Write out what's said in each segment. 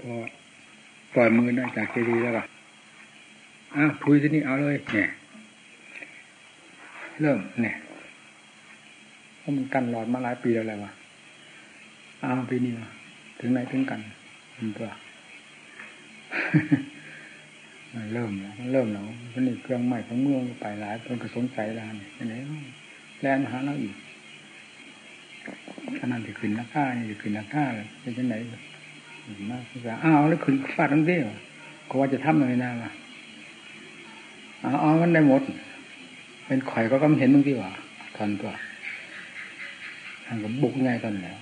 พอปล่อยมือได้จากเจดีแล้วก็อ้าวพุยที่นี่เอาเลยเนี่ยเริ่มเนี่ยเพราะมันกันหลอดมาหลายปีแล้วแหละวะเอาปีนี้มาถึงไหนถึงกันมันตัวมันเริ่มแล้วมันเริ่มแล้วมันนี่เครื่องใหม่ของเมืองไปหลายคนก็สงสัยแล้วนี่ไหนแลนหาเราอีกขนาดจะขึ้นราคานี่จะขึ้นราคาเลยเป็น ยังไงมากที่อ้าวแล้วขึ้นฟาดทั้งเดียวก็ว่าจะทำอะไรนะล่ะอ๋อมันได้หมด เป็นข่อยก็ก็เห็นบางทีว่าทันตัวทางกับบุกง่ายตอนแล้ว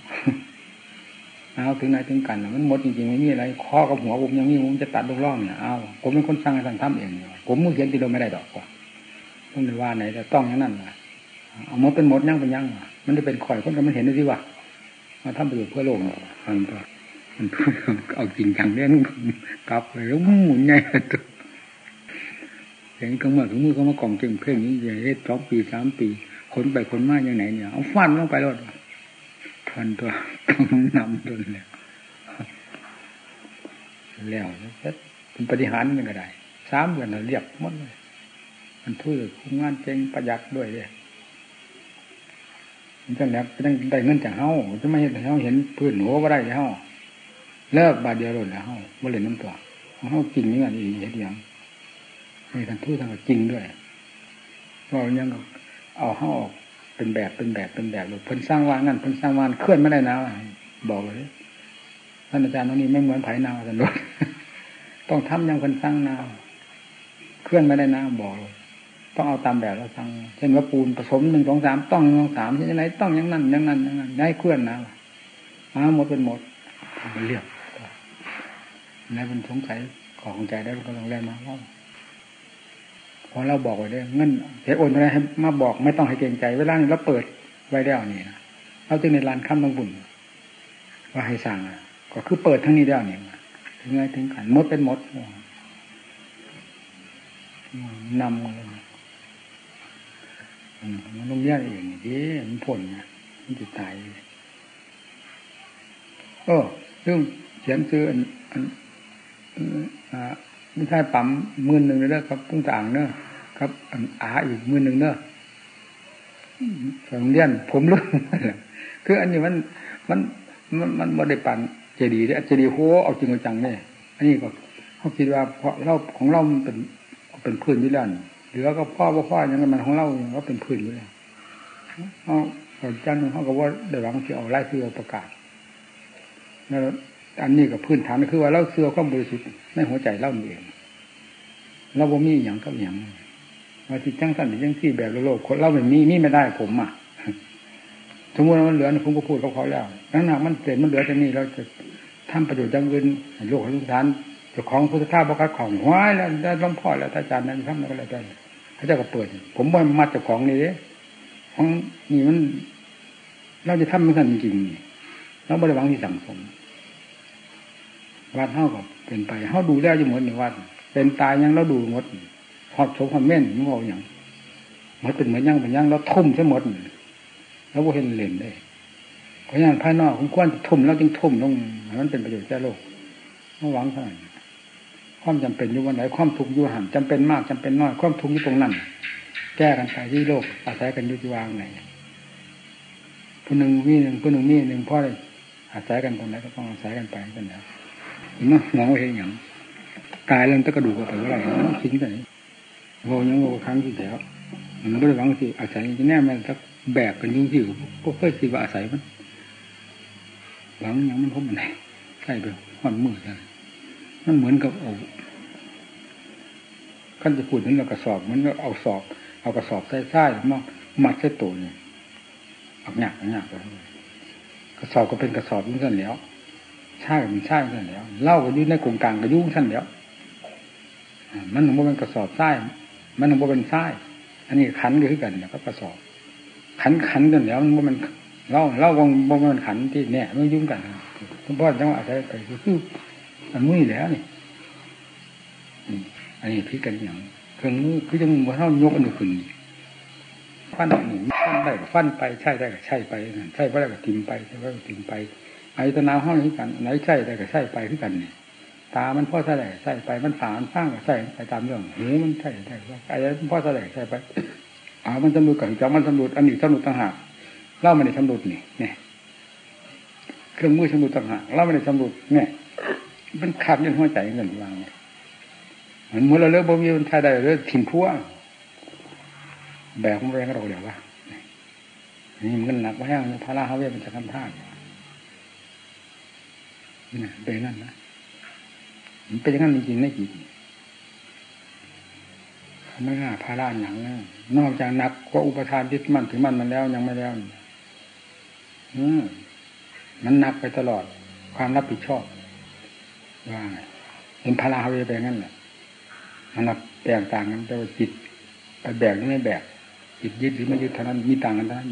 เอาถึงไหนถึงกันมันหมดจริงๆไม่มีอะไรข้อกับหัวผมยังมีผมจะตัดลูกล่องเนี่ยเอาผมเป็นคนสร้างให้ท่านทำเองผมมือเขียนตีเราไม่ได้ดอกกว่าต้องเลยว่าไหนแต่ต้องอย่างนั้นนะเอาหมดเป็นหมดยั่งเป็นยั่งมันจะเป็นข่อยคนก็มันเห็นด้วยสิว่ามาทำประโยชน์เพื่อโลกทันตัว มันเอาจริงจังเล่นกลับไปแล้วหมุนใหญ่ตัวเห็นก็เมื่อถึงมือเขามากล่องจึงเพ่งนี้อย่างเฮ็ดสองปีสามปีคนไปคนมาอย่างไหนเนี่ยเอาฟันลงไปรถทันตัวต้องนำตัวเนี่ยแล้วเป็นปฏิหารนี่ก็ได้สามเดือนเรียบหมดเลยมันทุ่ยคุมงานเจงประหยัดด้วยเลยมันจะแล้วต้องได้เงินจากเฮาจะไม่เห็นเฮาเห็นพื้นหัวก็ได้เฮา เลิกบาดเดียวหล่นแล้วเฮาบ่เลยน้ำตัวเฮาจริงนี่กันอีกอย่างนี่ท่านทุ่ยทางจริงด้วยเรายังเอาเฮาออกเป็นแบบเป็นแบบเป็นแบบเลยเพิ่นสร้างวานนั่นเพิ่นสร้างวานเคลื่อนไม่ได้นะบอกเลยท่านอาจารย์ตรงนี้ไม่เหมือนไผ่นาสันโดษต้องทำอย่างเพิ่นสร้างนาเคลื่อนไม่ได้นะบอกเลยต้องเอาตามแบบเราสั่งเช่นว่าปูนผสมหนึ่งสองสามต้องหนึ่งสองสามเช่นไรต้องอย่างนั้นอย่างนั้นอย่างนั้นได้เคลื่อนนะมาหมดเป็นหมดมันเรียบ แล้วมันสงสัยของใจได้ก็ลองแรงมาว่าพอเราบอกไว้ได้เงินเสียโอนอะไรให้มาบอกไม่ต้องให้เกรงใจ เวลาเราเปิดไว้แล้วนี่นะเราจึงในลานข้ามต้องบุญว่าให้สั่งก็คือเปิดทั้งนี้แล้วนี่ถึงไงถึงขันมดเป็นมดนำเลยมันต้องแยกเองดิมันผลไงมันจะตายเออเรื่องเขียนซื้ออัน ไม่ใช่ปั๊มมื่นหนึ่งเลยนะครับพุ่งต่างเนอะครับอาอีกมื่นหนึ่งเนอะสองเลียนผมรู้คืออันนี้มันมันมันมันไม่ได้ปั่นเจดีย์เจดีย์โหเอาจริงเอาจังเนี่ยอันนี้ก็เขาคิดว่าเพราะเราของเรามันเป็นเป็นพื้นอยู่แล้วเหลือก็พ่อว่าพ่อย่างนั้นมันของเราก็เป็นพื้นอยู่แล้วเขาเขาจันเขาก็ว่าเดี๋ยวหลังที่เอาไล่ซื้อาประกาศแล้ว อันนี้กับพื้นฐานคือว่าเราเสื่อความบริสุทธิ์ในหัวใจเราเองเราบ่มีอย่างกับอย่างว่าที่จังสั่นที่จังที่แบบโลกคนเราไม่มีมีไม่ได้ผมอะสมมติว่ามันเหลือผมก็พูดเขาเขาแล้วนั่นหนักมันเสร็จมันเหลือจะนี่เราจะทำประโยชน์จังเงินโลกทุกฐานจ้าของพุทธทาสบอกของห้อยแล้วได้ต้องพ่อแล้วอาจารย์นั้นทำอะไรได้พระเจ้าก็เปิด ผมว่ามาเจ้าของนี่เด้ของนี่มัน เราจะทำมันสั่นจริงเราไม่ได้หวังที่สั่งสม วัดเท่ากับเป็นไปเท่าดูแล้วยู่หมดในวัด เป็นตายยังเราดูหมดหอบโฉมหอบเม่นมึงเอาอย่างมันเป็นเหมือนยังเป็นยังเราทุ่มใช่หมดแล้วว่าเห็นเล่นได้เพราะงั้นภายนอกคุณควรทุ่มแล้วจึงทุ่มลงมันเป็นประโยชน์แก่โลกเมื่อหวังเท่านั้นความจำเป็นอยู่วันไหนความทุกข์อยู่หันจำเป็นมากจำเป็นน้อยความทุกข์อยู่ตรงนั้น แก้กันไปที่โลกอาศัยกันอยู่ที่วางไหนผู้หนึ่งมีหนึ่งผู้หนึ่งมีหนึ่งพ่อเลยอาศัยกันตรงไหนก็ต้องอาศัยกันไปกันแล้ว มันมองว่าเห็นอย่างกายเรื่องตะกระดูกก็ถืออะไรทิ้งแต่นี้โง่ยังโง่ครั้งที่แล้วมันก็เลยหวังสิอาศัยจะแน่แม่สักแบกกันยุ่งที่ก็เคยสิว่าอาศัยมันหวังยังมันพบมันไหนใช่ไปหันมือใช่มันเหมือนกับเอาขั้นจะพูดถึงเรากระสอบมันก็เอาสอบ เอากระสอบใส่ใส่มามัดใส่ตัวเนี่ยเอาหนักหนักเลยกระสอบก็เป็นกระสอบยุ่สั้นแล้ว ใช่มันใช่สั้นแล้วเล่าก็ยุ่งในกลุ่มกลางก็ยุ่งสั้นแล้วมันถึงว่าเป็นกระสอบไส้มันถึงว่าเป็นไส้อันนี้ขันก็คือกันเนี่ยก็กระสอบ ขันขันกันแล้วมันว่ามันเล่าเล่าวงวงมันขันที่เนี่ยไม่ยุ่งกันทุกพ่อจังหวะอะไรไปคือมันมือแล้วนี่อันนี้พิกันอย่างเครื่องมือคือจะมือเท่ายกอันนี้ขึ้นฟันหนึ่งฟันได้ฟันไปใช่ได้ก็ใช่ไปใช่ไปได้ก็ทิมไปใช่ไปก็ทิมไป ไอ้ตนาห้องนี้กันไหนใช่ได้ก็ใช่ไปที่กันเนี่ยตามันพ่อแสดงใส่ไปมันสารสร้างก็ใส่ไปตามเรื่องหูมันใช่ใช่ไอ้พ่อแสดงใส่ไปอ่ามันสำรวจกับจับมันสำรวจอันนี้สำรวจต่างหากเล่ามันในสำรวจนี่เนี่ยเครื่องมือสำรวจต่างหากเล่ามันในสำรวจเนี่ยมันขับยันหัวใจเงินวางเหมือนเมื่อเราเลิกบ่มีมันทายได้เลิกถิ่นพัวแบกมันแรงเราเดี๋ยวว่านี่มันหนักมาแห้งพระราฮาเวมันจะทำท่าเนี่ย เป็นนั่นนะมันเป็นอย่างนั้นจริงๆไม่กี่ไม่ง่าพาราหนังนอกจากนักก็อุปทานยึดมั่นถือมั่นมันแล้วยังไม่แล้วอืมมันนักไปตลอด ความรับผิดชอบว่าเห็นพาราฮาเวไปงั้นแหละมันนับแตกต่างกันแต่ว่าจิตไปแบกหรือไม่แบกจิตยึดหรือไม่ยึดเท่านั้นมีต่างกันเท่านั้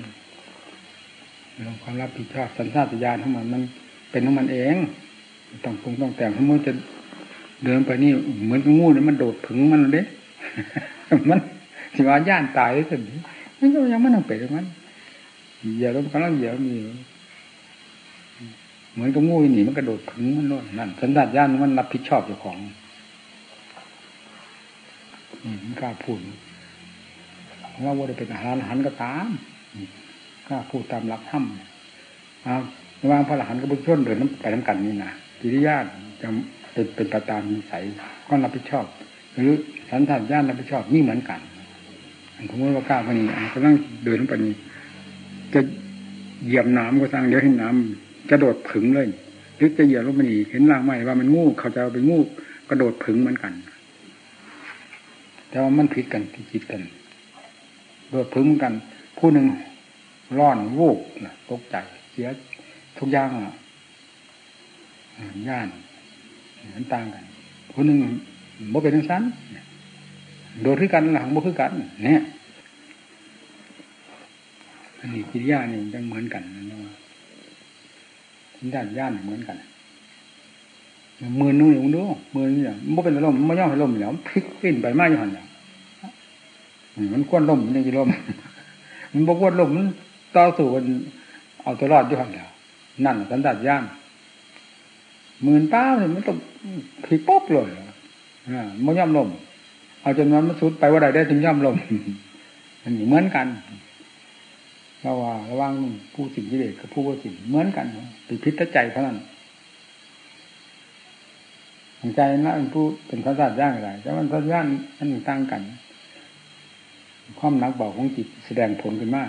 เรื่องความรับผิดชอบสัญชาตญาณทั้งหมดมัน เป็นของมันเองต้องปรุงต้องแต่งทั้งหมดจะเดินไปนี่เหมือนงูเนี่ยมันโดดถึงมันเลยมันสิว่าย่านตายเลยสิมันก็ยังไม่ต้องเป็นมันเหยียบแล้วกำลังเหยียบมีเหมือนกับงูหนีมันกระโดดถึงมันโน่นนั่นสัญชาตญาณมันรับผิดชอบเจ้าของมันกล้าพูดว่าว่าจะเป็นอาหารอาหันก็ตามกล้าพูดตามหลักถ้ำเอา วางพระหลานกับบุญชนเดินน้ำไปน้ำกันนี่นะกิริยาจะเป็นเป็นประตามนิสัยก็รับผิดชอบ หรือสันทัดญาณรับผิดชอบนี่เหมือนกันสมมติว่าก้าวไปนี่ก็ต้องเดินไปนี่จะเหยียบน้ำก็สร้างเดี๋ยวเห็นน้ำกระโดดผึ่งเลยหรือจะเหยียบลงมานี่เห็นรางไม้ว่ามันงูเขาจะเอาไปงูกระโดดผึ่งเหมือนกัน แต่ว่ามันผิดกันที่คิดกันโดดผึ่งกัน ผู้หนึ่งร้อนวูบตกใจเสีย ทุกอย่างอะย่านมันต่างกันคนหนึ่งบ่เป็นทั้งสั้นโดดขึ้นกันหลังบ่ขึ้นกัน เนี่ยอันนี้กิริยานี่ยังเหมือนกันนะทินด้านย่านเหมือนกันมือนู้นอย่างนู้มือนี่มันบ่เป็นลมมันย่อให้ลมแล้วพลิกปิ้นไปมาอยู่หันอย่างมันควนลมมันยังจะลมมันบกวนลมมันต่อสู้กันเอาตัวรอดอยู่หันแล้ว นั่นสันดานย่านหมื่นเป้าเนี่ยมันต้องผีป๊บเลยอ่ามันย่อมลมเอาจนมันมันสุดไปว่าใดได้ถึงย่อมลมอันนี้เหมือนกันเราะว่าระว่างผู้สิ่งที่เด็กกับผู้ว่าสิ่งเหมือนกันเป็นพิษใจเท่านั้นใจนะเป็นผู้เป็นพระสัตว์ย่างอะไรแต่มันพระย่างมันต่างกัน ความนักบอกของจิตแสดงผลขึ้นมา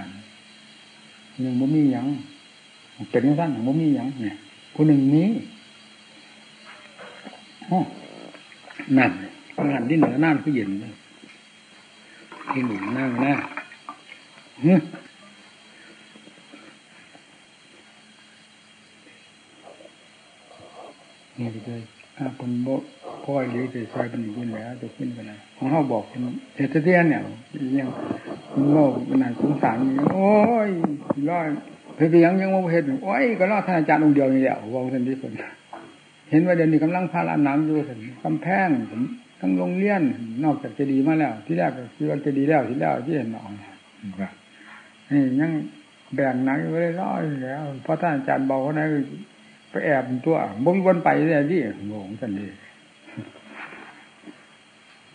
ยังบ่มียัง เป็นสั้นบ่มียังเนี่ยผู้หนึ่งนี้นั่นงานที่เหนือน่านคือเย็นที่หนึ่งนั่งหน้านี่เลยอาคนโบพ่อยหรือจะซอยเป็นอย่างนี้แล้วจะขึ้นกันไหนของเขาบอกเป็นเอตเทียนเนี่ยยังโง่ขนาดสงสารโอ้ยร้อย เพียงยังว่าเห็นโอ้ยก็รอดท่านอาจารย์องค์เดียวนี่แหละวองท่านที่คนเห็นว่าเดี๋ยวนี้กำลังพาลาน้ำอยู่ถึงกำแพงทั้งโรงเรียนนอกจากจะดีมาแล้ว ที่แรกก็คือว่าจะดีแล้วที่แล้วที่เห็นหนองนี่ยังแบ่งหนักไว้ร้อยแล้วเพราะท่านอาจารย์บอกว่านะไปแอบตัวบ่มีวันไปเลยที่งงสันดี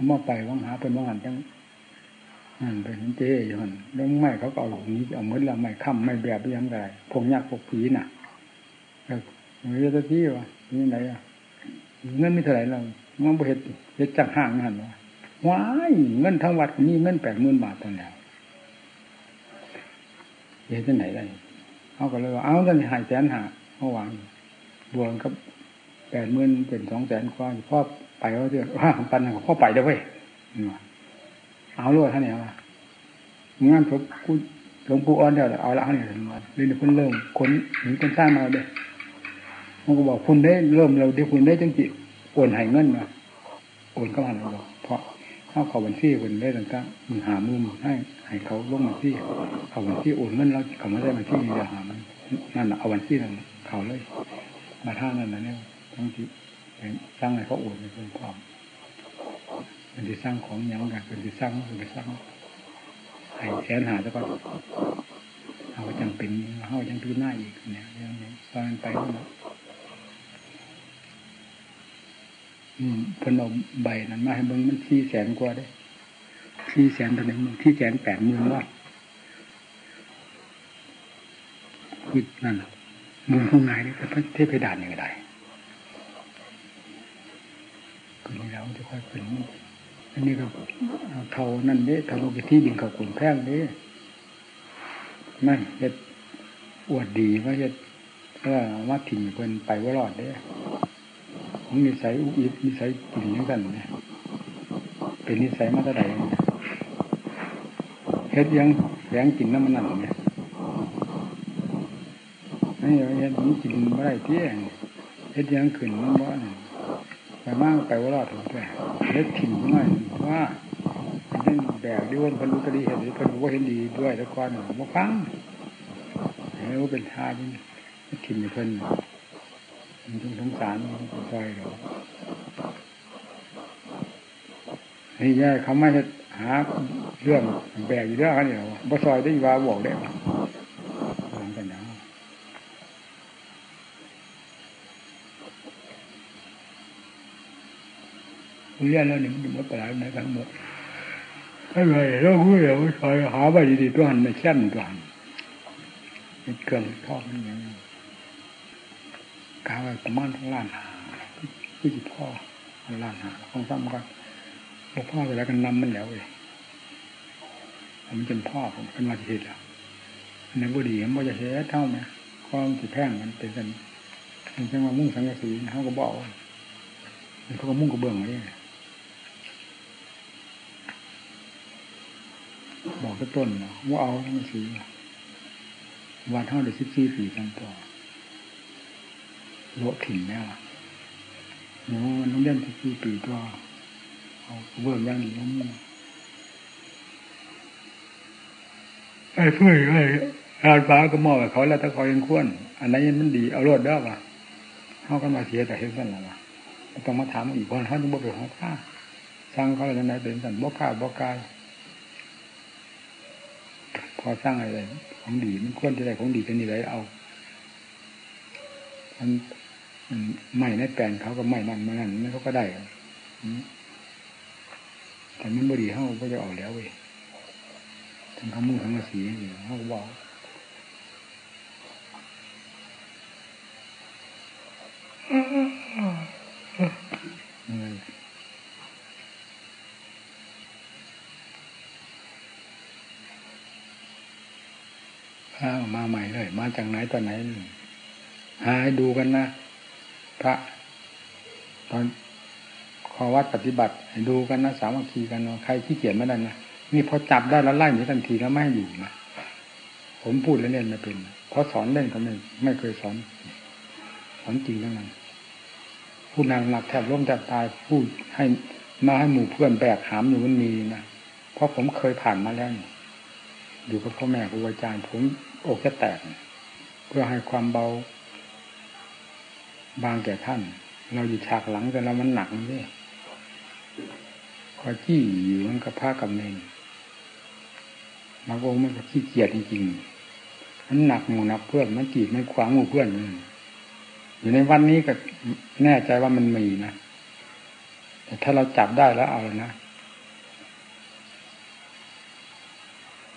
มาไปว่างหาเป็นว่างหันจัง นั่นเป็นเจ๊อยู่หันแล้วไม่เขาก็เอาหลงนี้เอาเหมื่อละไม่ค่ำไม่แบบยังไงพงยากพกผีน่ะเออเรื่องที่วะนี่ไหนอะเงินม่เท่าไหร่เรามันบ่เห็ดเห็ดจากห้างหันวะว้ายเงินทั้งวัดนี่เงินแปดหมื่นบาทตอนแล้วเห็ดที่ไหนได้เขาก็เลยว่าเอาตอนนี้หายแสนหาเขาหวังบวกกับแปดหมื่นเป็นสองแสนกว่าพ่อไปเขาเถอะว่าปันของพ่อไปได้เว้ย เอาลวดท่านเนี่ยว่างานพบกูหลวงปู่อ้อนเดียวเอาละเนี่ยเรียนคนเริ่มคนหนึ่งคนสร้างมาเด้มันก็บอกคุณได้เริ่มเราเดี๋ยวคุณได้จังจิโอนให้เงินมาโอนเข้ามาเราเพราะเข้าเขาบัญชีคนได้ต่างๆมือหามือมือให้ให้เขาลงบัญชีเขาบัญชีโอนเงินแล้วเขาไม่ได้บัญชีมีแต่หามันนั่นเอาบัญชีนั่นเขาเลย มาท่านั่นนะเนี่ยทั้งที่สร้างให้เขาโอนเรื่องความ เป็นที่สร้างของเหนียังกันเป็นที่สร้างเป็นที่สร้างให้แสนหาแล้วก็เอาจังเป็นเอาจังพีหน้าอีกเนี่ยยังไงก็อนมันไปนะอืมพนมใบนั้นมาให้เบิ้งมันที่แสนกว่าได้ที่แสนตัวหนึ่งที่แสนแปดหมื่นว่าคือนั่นมุมข้างในนี่เป็นเทพดานอย่างไรก็นี่เราจะค่อยเป็น อันนี้ก็เอาเท่านั่นเด้เท่าโลกที่ดินเขาขุนแพงเด้ไม่เฮ็ดอวดดีว่าเฮ็ดว่าว่าถิ่นเพิ่นไปว่ารอดเด้ของนิสัยอุอิบนิสัยกินอย่างกันเนี่ยเป็นนิสัยมาตั้งแต่เฮ็ดยังแยงกินน้ำมันนั่นเนี่ยนี่เฮ็ดมันกินไม่ได้เที่ยงเฮ็ดยังขึ้นมันบ่เนี่ยไปมากไปว่ารอดถึงแต่เฮ็ดถิ่นหน่อย ว่าเล่นแบกด้วยพันรู้ก็ดีเห็นหรือพันรู้ว่าเห็นดีด้วยแล้วก่อนมาฟังเห็นว่าเป็นทาที่ขินเพิ่นมันต้องสงสารมันซอยเรานี่แย่เขาไม่จะหาเรื่องแบกอยู่เรื่องกันเนี่ยบ่ซอยได้ว่าบอกได้ว่าลองกันนะ เรียนแล้วนี่มันหมดไปแล้วไหนกันหมดอะไรเราคุยเราซอยหาไปดีๆตัวหันไม่แช่นตัวหันมันเกินทอดมันอย่างนี้กาไว้ประมาณทั้งล้านหาพี่จิพ่อล้านหาของซ้ำกันบอกพ่อไปแล้วกันนำมันแล้วเลยมันเป็นพ่อผมเป็นมาทีแล้วในบุรีมันจะเสียเท่าไหมความจิแพงมันเป็นกันมันจะมามุ่งสังกะสีเขาก็บอกมันเขาก็มุ่งกระเบื้องเล ยบอกก็ต้นว่าเอาสังสีวันเท่าเดือนสิบสี่ปีกันต่อโลถิ่นแล้วเนาะน้องเล่นสิบสี่ปีตัวเอาเบื้องย่างนี้มุ่งไอ้เพื่อนไอ้งานฟ้าก็มอบบเขาแล้วถ้าเขายังควรอันนั้นมันดีเอารถได้ป่ะเขาก็มาเสียแต่เห็นสั่นละต้องมาถามอีกคนเขาจะบอกไปของข้าสร้างเขาอะไรนั้นเป็นสั่นบอกข้าบอกกาย พอสร้างอะไรของดีมันควรจะได้ของดีกันนี่เลยเอามันไม่ในแปลนเขาก็ไม่นั่นมานั่นนั่นเขาก็ได้แต่มันบดีเขาก็จะออกแล้วเว้ยทั้งคำมือทั้งสีเขาบอกข้ามาให มาจากไหนตอนไหน หาให้ดูกันนะ พระ ตอนขอวัดปฏิบัติให้ดูกันนะสามัคคีกันนะใครขี้เกียจไม่ได้นะนี่พอจับได้แล้วไล่หนีทันทีแล้วไม่อยู่นะผมพูดแล้วเล่นไม่เป็นเพราะสอนเล่นก็ไม่ไม่เคยสอน สอนจริงแล้วนั้นผู้นางหนักแทบล้มแทบตายพูดให้มาให้หมู่เพื่อนแบกหามอยู่มันมีนะเพราะผมเคยผ่านมาแล้ว อยู่กับพ่อแม่ครูอาจารย์ผมอกจะแตก เพื่อให้ความเบา บางแก่ท่าน เราอยู่ฉากหลังแต่เรามันหนักนี่คอยจี้อยู่มันกับผ้ากับเมนบางองค์มันก็ขี้เกียจจริงๆมันหนักหมู่นักเพื่อนมันจีบมันขวางหมู่เพื่อนอยู่ในวันนี้ก็แน่ใจว่ามันมีนะแต่ถ้าเราจับได้แล้วเอาเลยนะ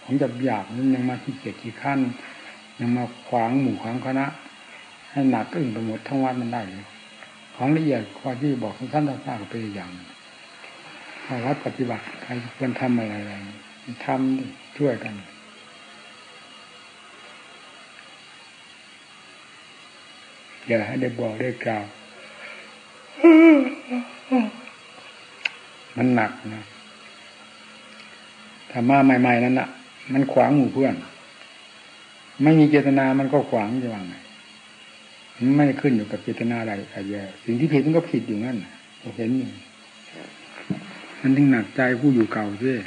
ผมจะอยากนั้นยังมาขี้เกียจขี้ขั้น ยังมาขวางหมู่ขวางคณะ ให้หนักอึ้งไปหมดทั้งวันมันได้ของละเอียดข้อที่บอกท่านท่านก็เป็นอย่างวัดปฏิบัติใครควรทำอะไรอะไรทำช่วยกันอย่าให้ได้บอกได้กล่าวมันหนักนะถ้ามาใหม่ ๆ นั้นอะ มันขวางหมู่เพื่อน ไม่มีเจตนามันก็ขวางจะว่างไงมันไม่ขึ้นอยู่กับเจตนาอะไรอะไรสิ่งที่ผิดมันก็ผิดอยู่นั่นเห็นอยู่มันถึงหนักใจผู้อยู่เก่าด้วย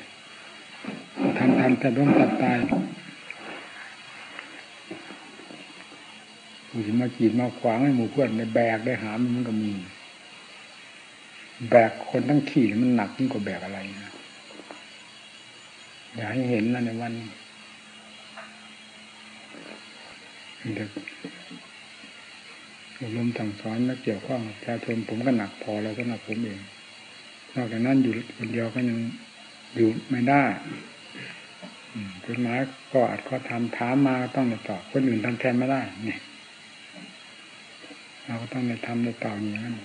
ทำทำแต่ต้องตัดตายผู้ที่มาจีดมาขวางให้หมู่เพื่อนในแบกได้หามมันก็มี แบกคนทั้งขี่มันหนักยิ่งกว่าแบกอะไรนะอย่าให้เห็นนะในวันเด็ก อบรมสั่งสอนและเกี่ยวข้องกับประชาชนผมก็หนักพอแล้วสำหรับผมเองนอกจากนั้นอยู่คนเดียวก็ยังอยู่ไม่ได้อืมกฎหมายก็อาจก็ทำถามมาก็ต้องตอบคนอื่นทำแทนไม่ได้เนี่ยเราก็ต้องในทำในตอบอย่างนั้น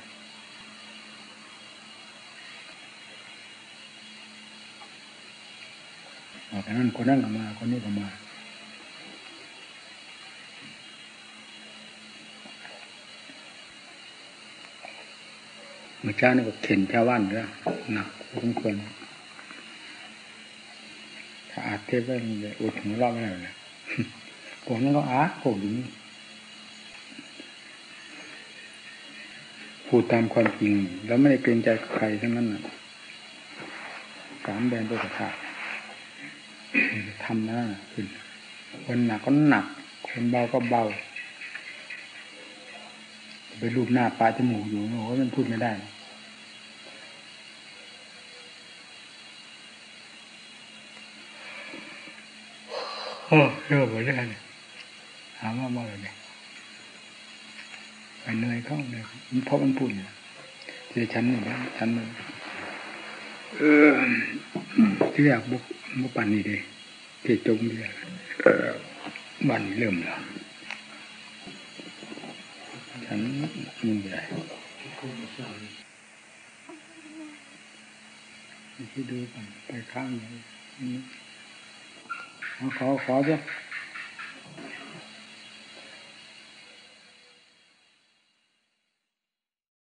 ออกจากนั้นคนนั้นก็มา คนนี้ก็มา เมื่อเช้านี่ก็เข็นชาวบ้านแล้วหนักพอสมควรถ้าอาจเทพไว้มันจะอุดหัวเราะไม่ได้เลยผมนั่นก็อาร์ตผมอย่นี้พูดตามความจริง แล้วไม่ได้เกรงใจใครทั้งนั้นนะสามแดนตัวขาดทำนะขึ้นคนหนักก็หนัก คนเบาก็เบา ไปรูปหน้าปลายจมูกอยู่โอ้โมันพูดไม่ได้โอ้เยอะไปเรื่อยเลยถามว่าเมื่อไหร่ไปเหนื่อยเข้าเลยเพราะมันพูดเนี่ยเดี๋ยวฉันนี่นะฉันมันเออที่อยากบุกบุกปันนี่เด้ที่จงเดียบันเริ่มแล้ว ฉันนี่ใหญ่ที่ดูไปไปข้างนี้ขอขอขอจ้ะ